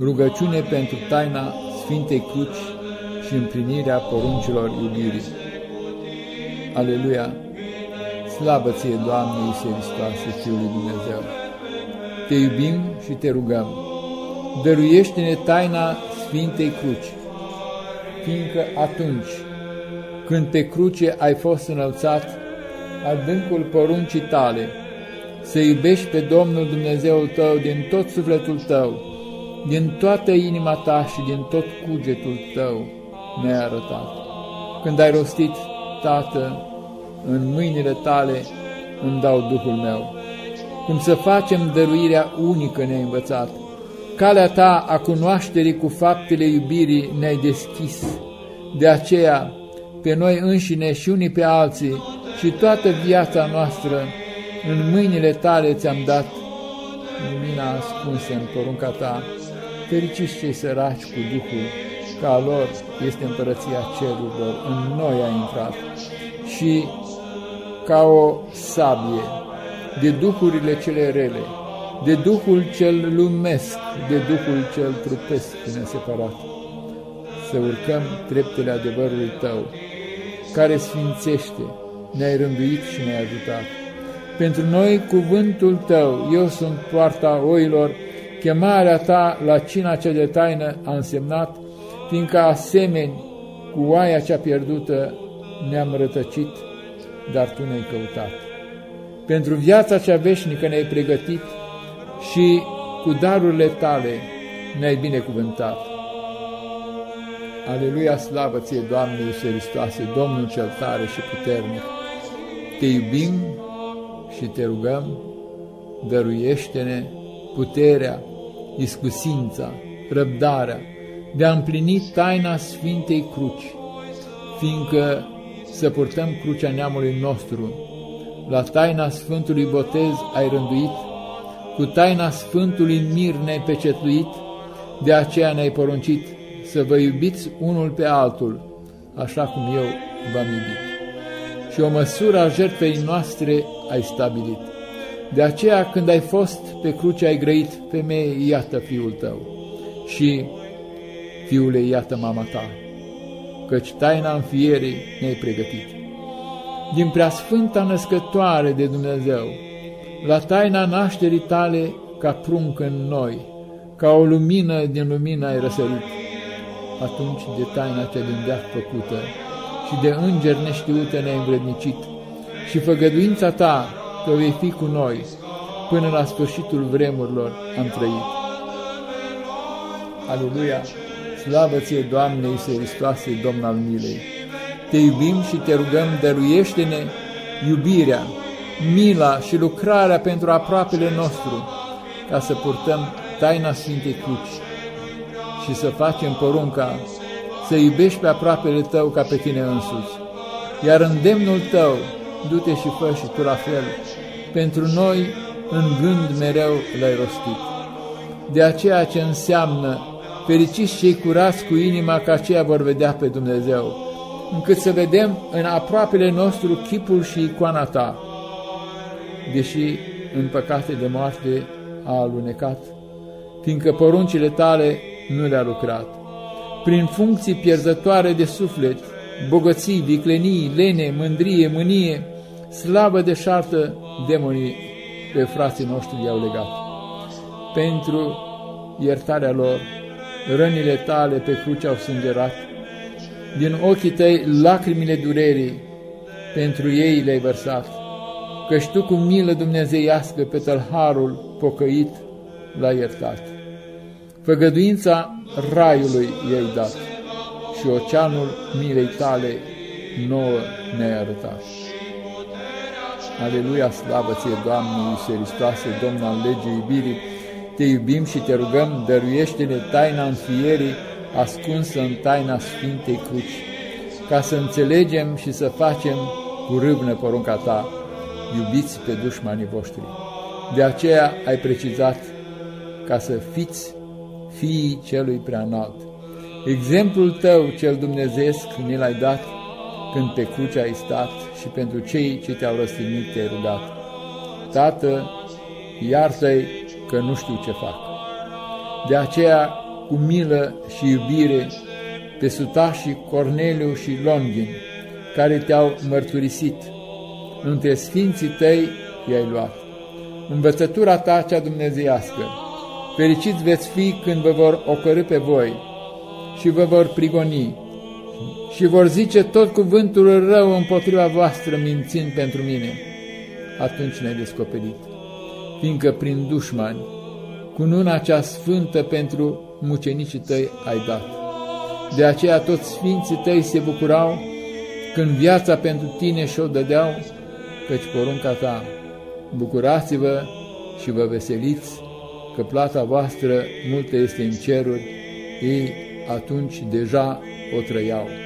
Rugăciune pentru taina Sfintei Cruci și împlinirea poruncilor iubirii. Aleluia! Slavă ție, Doamne Iisuse Hristoase, Fiul lui Dumnezeu! Te iubim și te rugăm. Dăruiește-ne taina Sfintei Cruci, fiindcă atunci când pe cruce ai fost înălțat, adâncul poruncii tale, să iubești pe Domnul Dumnezeul tău din tot sufletul tău, din toată inima ta și din tot cugetul tău ne-ai arătat. Când ai rostit, Tată, în mâinile tale îmi dau Duhul meu. Cum să facem dăruirea unică ne-ai învățat. Calea ta a cunoașterii cu faptele iubirii ne-ai deschis. De aceea, pe noi înșine și unii pe alții și toată viața noastră în mâinile tale ți-am dat lumina ascunsă în porunca ta. Fericiți cei săraci cu Duhul, ca a lor este împărăția cerurilor, în noi a intrat. Și ca o sabie de duhurile cele rele, de Duhul cel lumesc, de Duhul cel trupesc neseparat. Să urcăm treptele adevărului Tău, care sfințește, ne-ai rânduit și ne-ai ajutat. Pentru noi cuvântul Tău, eu sunt poarta oilor, chemarea Ta la cina cea de taină a însemnat, fiindcă asemeni cu oaia cea pierdută ne-am rătăcit, dar Tu ne-ai căutat. Pentru viața cea veșnică ne-ai pregătit și cu darurile Tale ne-ai binecuvântat. Aleluia, slavă ție, Doamne Iisuse Hristoase, Domnul cel tare și puternic! Te iubim și te rugăm, dăruiește-ne puterea, iscusința, răbdarea de a împlini taina Sfintei Cruci, fiindcă să purtăm crucea neamului nostru, la taina Sfântului Botez ai rânduit, cu taina Sfântului Mir ne-ai pecetluit, de aceea ne-ai poruncit să vă iubiți unul pe altul, așa cum eu v-am iubit. Și o măsură a jertfei noastre ai stabilit. De aceea, când ai fost pe cruce, ai grăit, femeie, iată fiul tău, și fiule, iată mama ta, căci taina înfierii ne-ai pregătit. Din preasfânta născătoare de Dumnezeu, la taina nașterii tale ca prunc în noi, ca o lumină din lumină ai răsărit atunci de taina cea din veac făcută și de îngeri neștiute ne-ai învrednicit și făgăduința ta că vei fi cu noi până la sfârșitul vremurilor am trăit. Aleluia! Slavă ție, Doamne Iisuse Hristoase, Domn al milei! Te iubim și te rugăm, dăruiește-ne iubirea, mila și lucrarea pentru aproapele nostru, ca să purtăm taina Sfintei Cruci și să facem porunca să iubești pe aproapele tău ca pe tine însuți. Iar îndemnul tău, du-te și fă și tu la fel, pentru noi în gând mereu l-ai rostit. De aceea ce înseamnă fericiți cei curați cu inima că aceia vor vedea pe Dumnezeu, încât să vedem în aproapele nostru chipul și icoana ta, deși în păcate de moarte a alunecat, fiindcă poruncile tale nu le-a lucrat. Prin funcții pierzătoare de suflet, bogății, viclenii, lene, mândrie, mânie, slavă de șartă, demonii pe frații noștri i-au legat. Pentru iertarea lor, rănile tale pe cruce au sângerat, din ochii tăi lacrimile durerii, pentru ei le-ai vărsat, căci tu cu milă dumnezeiască pe tălharul pocăit l-ai iertat. Făgăduința raiului i-ai dat și oceanul milei tale nouă ne-ai arătat. Aleluia, slavă ție, Doamne Iisuse Hristoase, Domn al legii iubirii, te iubim și te rugăm, dăruiește-ne taina înfierii ascunsă în taina Sfintei Cruci, ca să înțelegem și să facem cu râvnă porunca ta, iubiți pe dușmanii voștri. De aceea ai precizat ca să fiți fiii celui preanalt. Exemplul tău cel dumnezeesc ne l-ai dat când pe cruce ai stat și pentru cei ce te-au răstignit te-ai rugat. Tată, iartă-i că nu știu ce fac. De aceea cu milă și iubire pe sutașii Corneliu și Longin, care te-au mărturisit. Între sfinții tăi i-ai luat. Învățătura ta cea dumnezeiască, fericiți veți fi când vă vor ocărâ pe voi și vă vor prigoni și vor zice tot cuvântul rău împotriva voastră mințind pentru mine. Atunci ne-ai descoperit, fiindcă prin dușmani, cu nuna cea sfântă pentru mucenicii tăi ai dat. De aceea toți sfinții tăi se bucurau când viața pentru tine și-o dădeau, căci porunca ta, bucurați-vă și vă veseliți, că plata voastră multă este în ceruri, ei atunci deja o trăiau.